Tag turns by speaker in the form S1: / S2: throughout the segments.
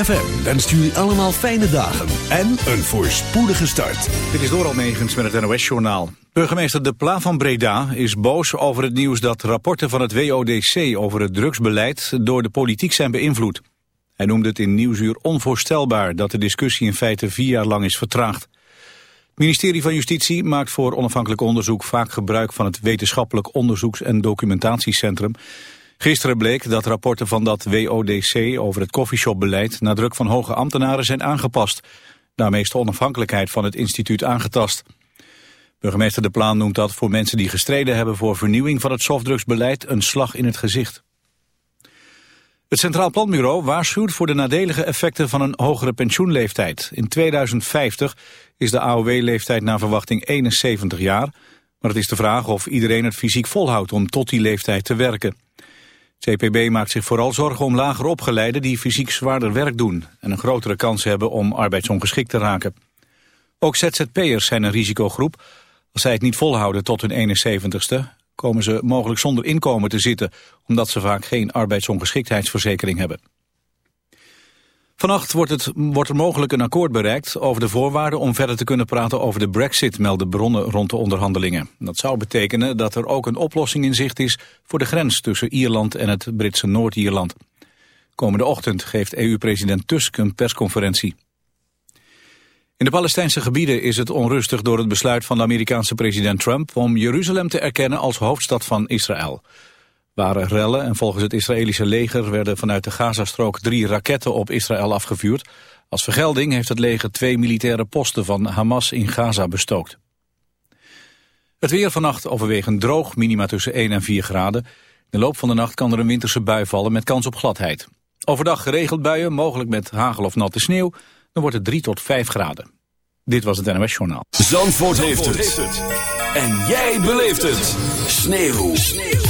S1: ZFM wenst jullie allemaal fijne dagen en een voorspoedige start.
S2: Dit is Doral Megens met het NOS-journaal. Burgemeester De Pla van Breda is boos over het nieuws dat rapporten van het WODC over het drugsbeleid door de politiek zijn beïnvloed. Hij noemde het in Nieuwsuur onvoorstelbaar dat de discussie in feite vier jaar lang is vertraagd. Het ministerie van Justitie maakt voor onafhankelijk onderzoek vaak gebruik van het Wetenschappelijk Onderzoeks- en Documentatiecentrum Gisteren bleek dat rapporten van dat WODC over het koffieshopbeleid na druk van hoge ambtenaren zijn aangepast. Daarmee is de onafhankelijkheid van het instituut aangetast. Burgemeester De Plaan noemt dat voor mensen die gestreden hebben voor vernieuwing van het softdrugsbeleid een slag in het gezicht. Het Centraal Planbureau waarschuwt voor de nadelige effecten van een hogere pensioenleeftijd. In 2050 is de AOW-leeftijd naar verwachting 71 jaar, maar het is de vraag of iedereen het fysiek volhoudt om tot die leeftijd te werken. CPB maakt zich vooral zorgen om lager opgeleiden die fysiek zwaarder werk doen en een grotere kans hebben om arbeidsongeschikt te raken. Ook ZZP'ers zijn een risicogroep. Als zij het niet volhouden tot hun 71ste, komen ze mogelijk zonder inkomen te zitten, omdat ze vaak geen arbeidsongeschiktheidsverzekering hebben. Vannacht wordt, het, wordt er mogelijk een akkoord bereikt over de voorwaarden om verder te kunnen praten over de brexit, melden bronnen rond de onderhandelingen. Dat zou betekenen dat er ook een oplossing in zicht is voor de grens tussen Ierland en het Britse Noord-Ierland. Komende ochtend geeft EU-president Tusk een persconferentie. In de Palestijnse gebieden is het onrustig door het besluit van de Amerikaanse president Trump om Jeruzalem te erkennen als hoofdstad van Israël waren rellen en volgens het Israëlische leger werden vanuit de Gazastrook drie raketten op Israël afgevuurd. Als vergelding heeft het leger twee militaire posten van Hamas in Gaza bestookt. Het weer vannacht overwegend droog, minima tussen 1 en 4 graden. In de loop van de nacht kan er een winterse bui vallen met kans op gladheid. Overdag geregeld buien, mogelijk met hagel of natte sneeuw. Dan wordt het 3 tot 5 graden. Dit was het NOS Journaal.
S1: Zandvoort, heeft, het. En jij beleeft het. Sneeuw. sneeuw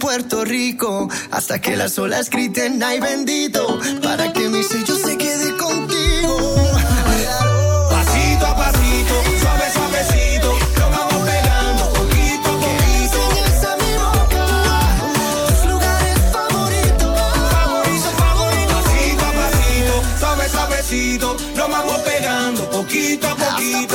S3: Puerto Rico hasta que las olas griten ay bendito para que mi sello se quede contigo.
S4: Pasito a pasito, suave, suavecito, nos vamos pegando poquito a poquito.
S3: enseñes a mi boca tus lugares favoritos.
S4: Favorito, favorito, pasito a pasito, suave, suavecito, nos vamos pegando poquito a poquito.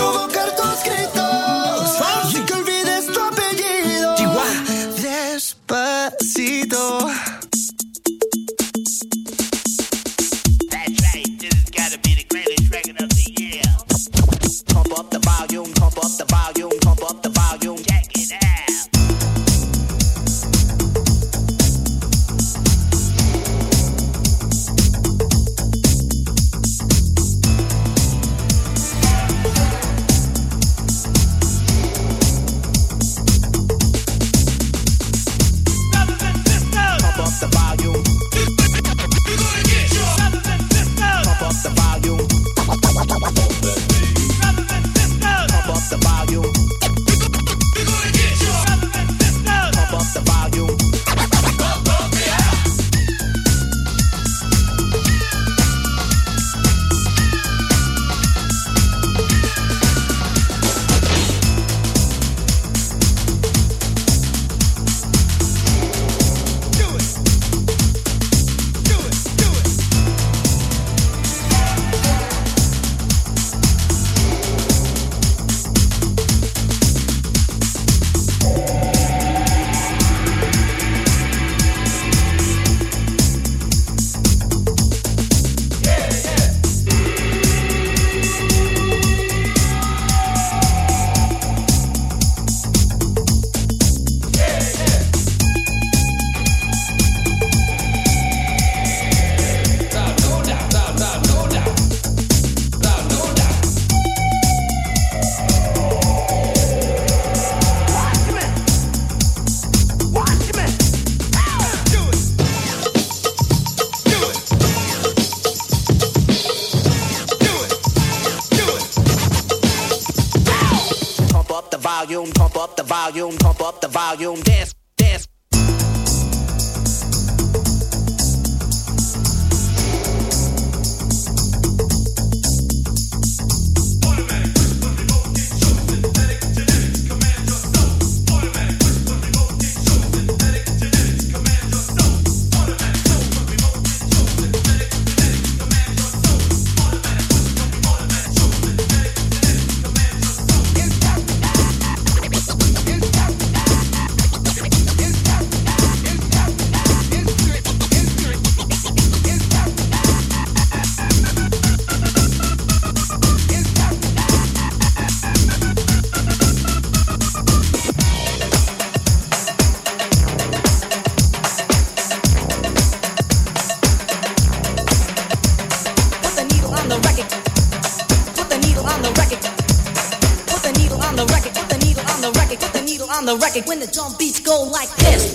S5: On. When the drum beats go like this.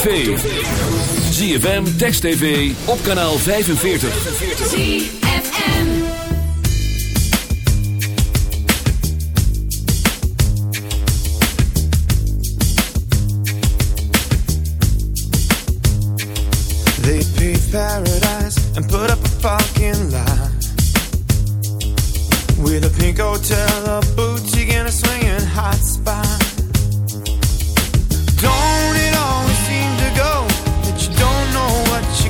S1: tv. ZFM, Text TV, op kanaal 45.
S6: ZFM.
S7: They paved paradise and put up a fucking lie. With a pink hotel, a boutique, and a swinging hot spot. Don't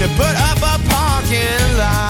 S7: to put up a parking lot.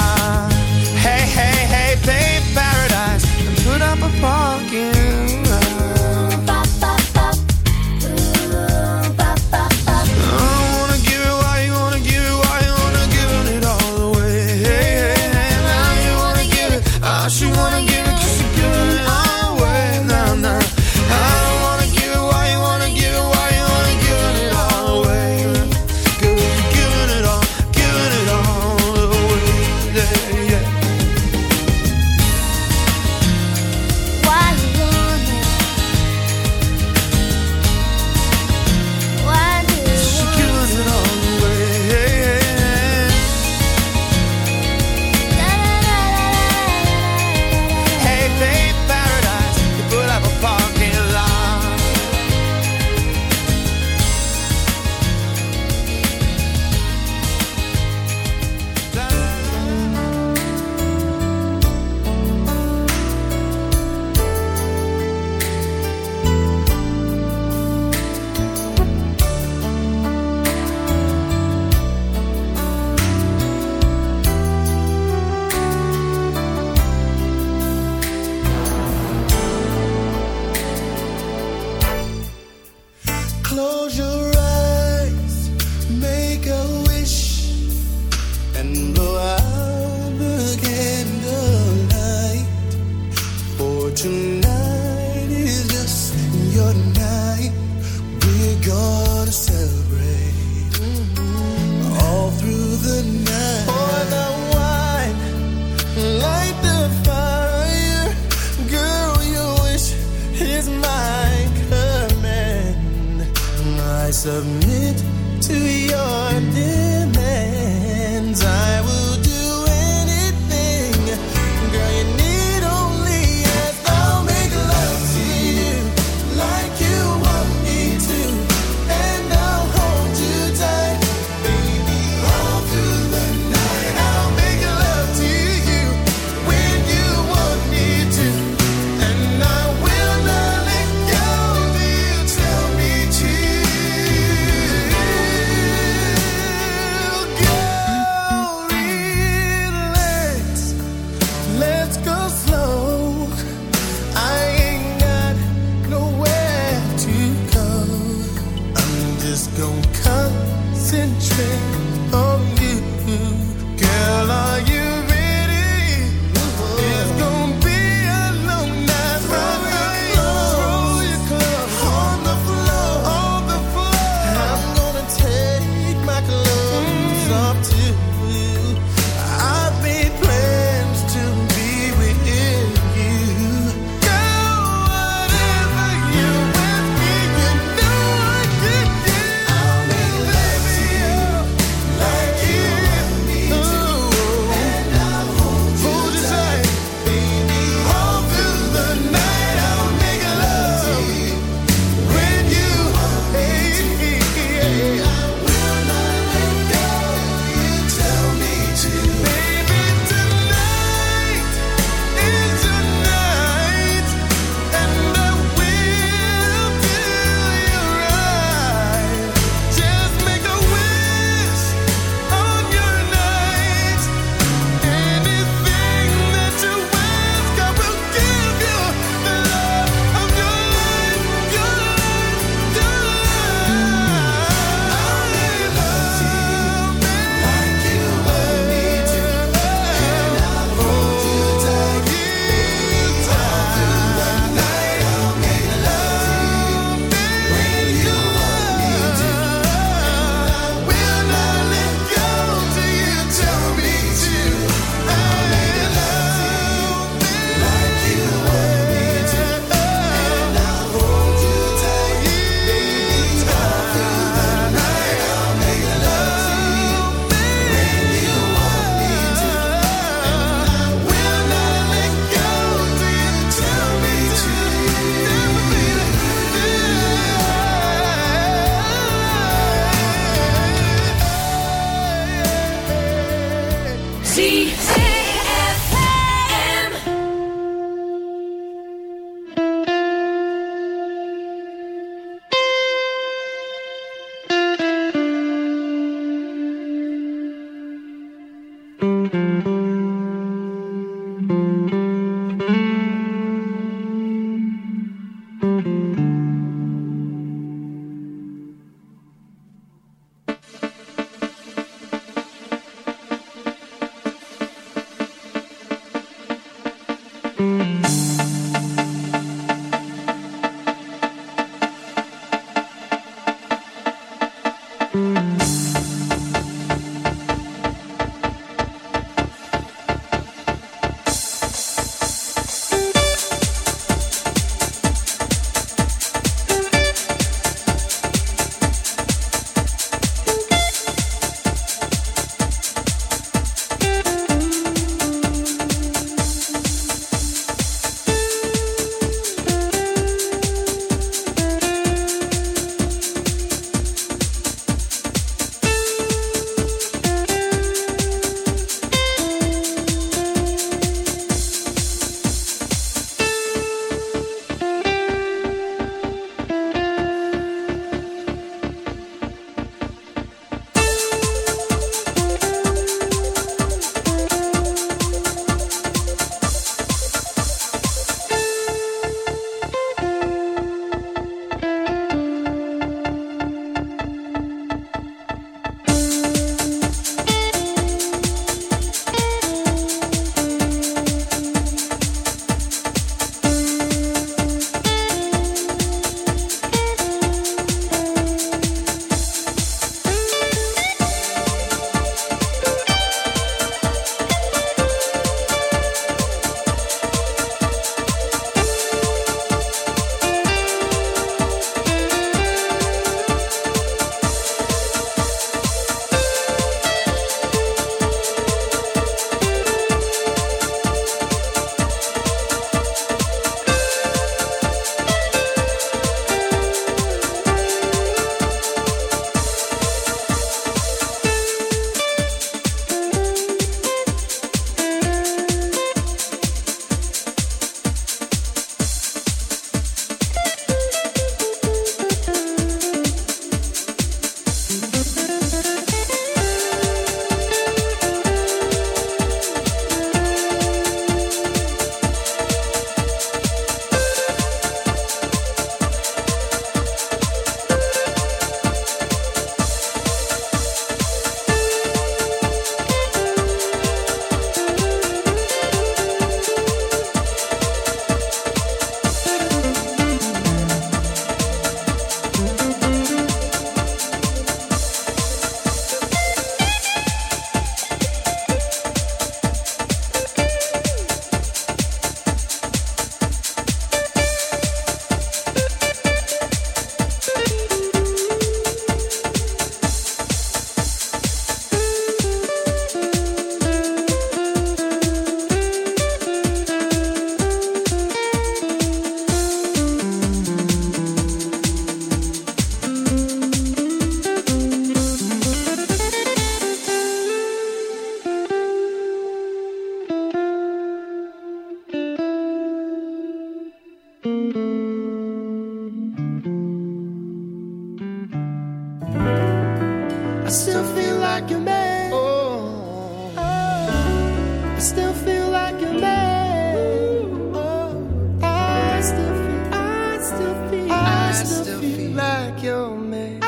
S7: I
S8: still feel, feel like you're made.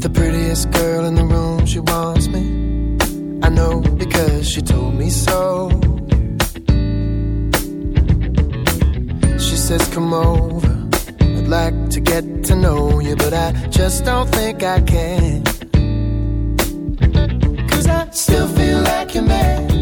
S8: The prettiest girl in the room, she wants me. I know because she told me so. She says, Come over. I'd like to get to know you, but I just don't think I can still feel like you're mad.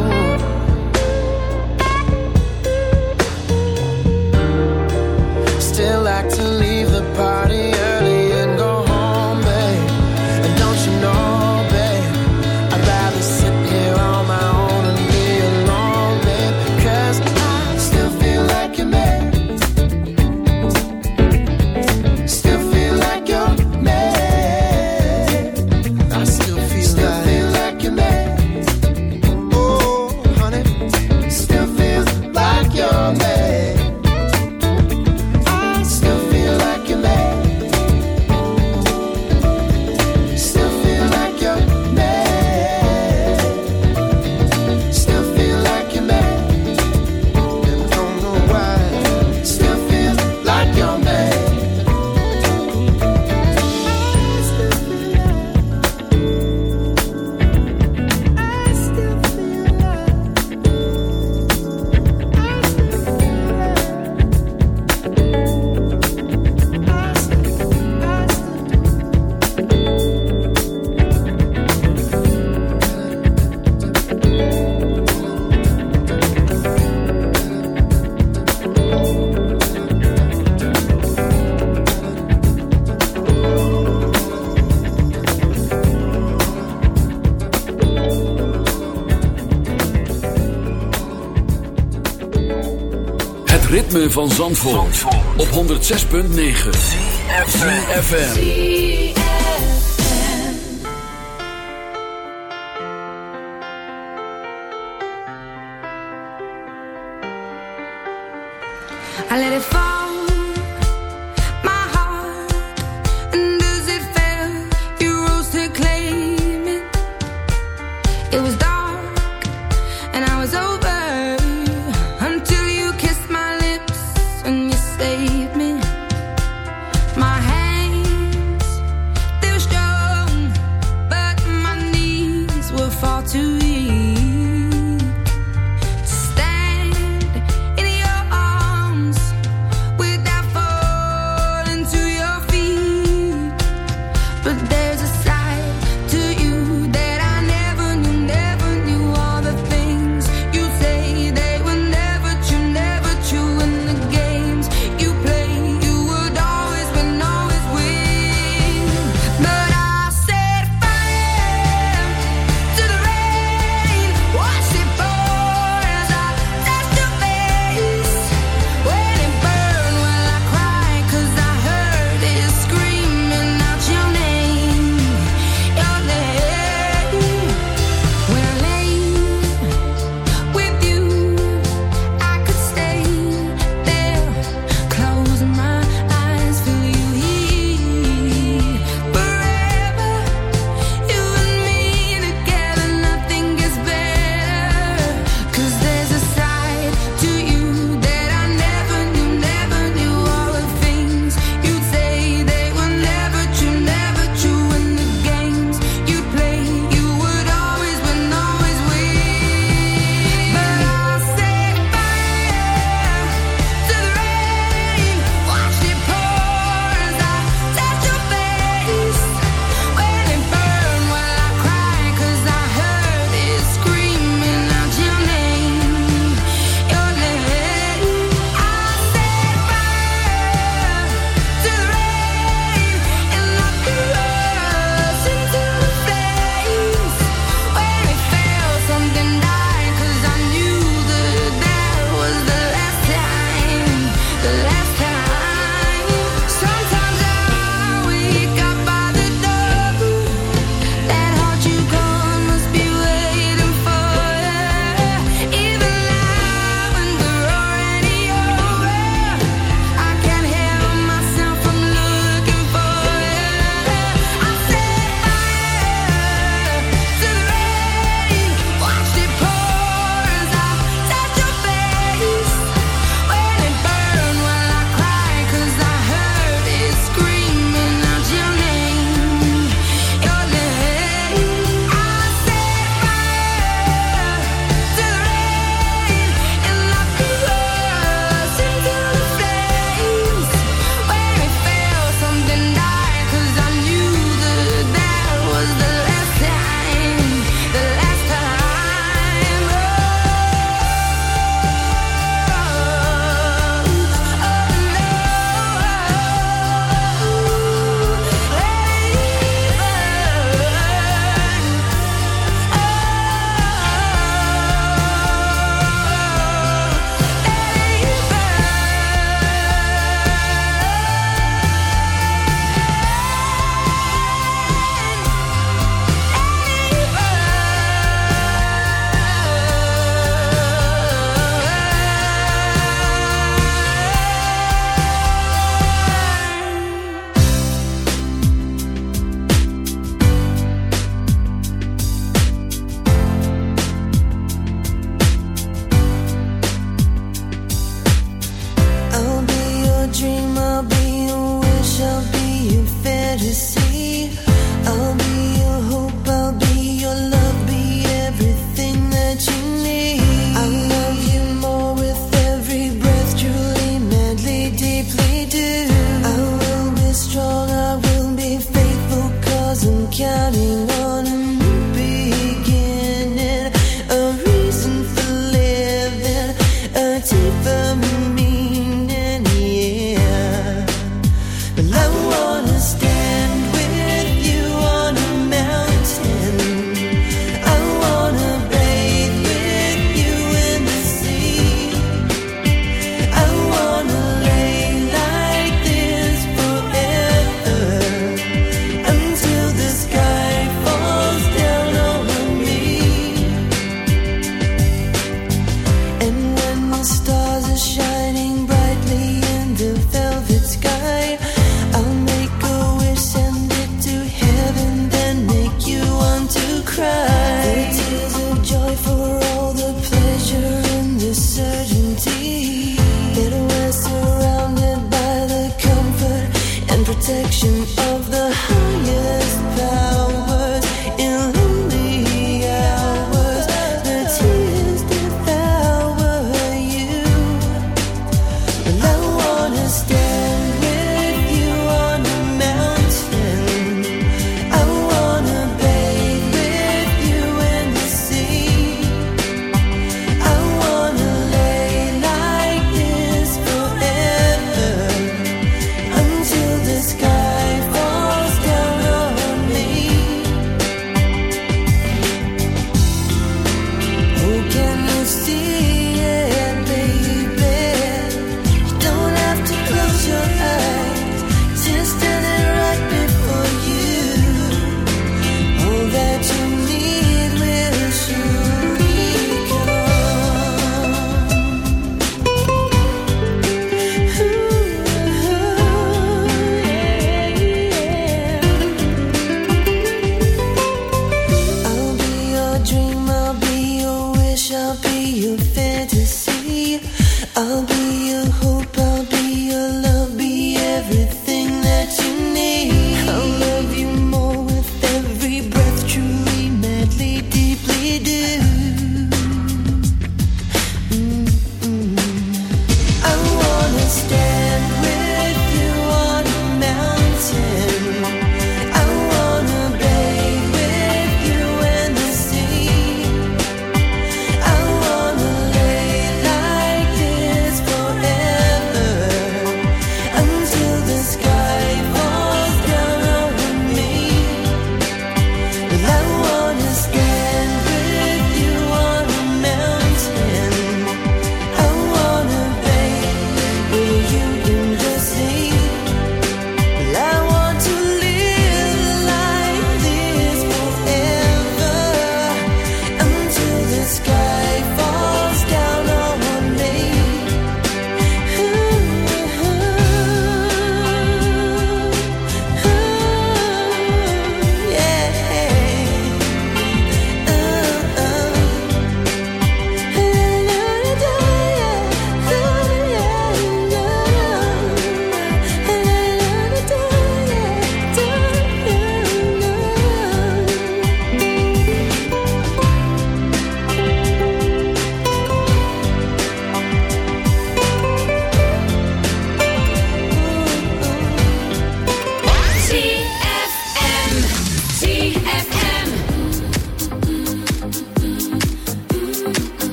S1: ritme van Zandvoort, op 106.9 CFFM
S9: I let it fall.